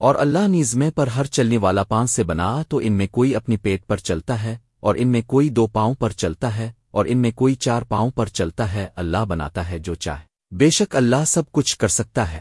اور اللہ نیزمے پر ہر چلنے والا پان سے بنا تو ان میں کوئی اپنی پیٹ پر چلتا ہے، اور ان میں کوئی دو پاؤں پر چلتا ہے، اور ان میں کوئی چار پاؤں پر چلتا ہے، اللہ بناتا ہے جو چاہے۔ بے شک اللہ سب کچھ کر سکتا ہے۔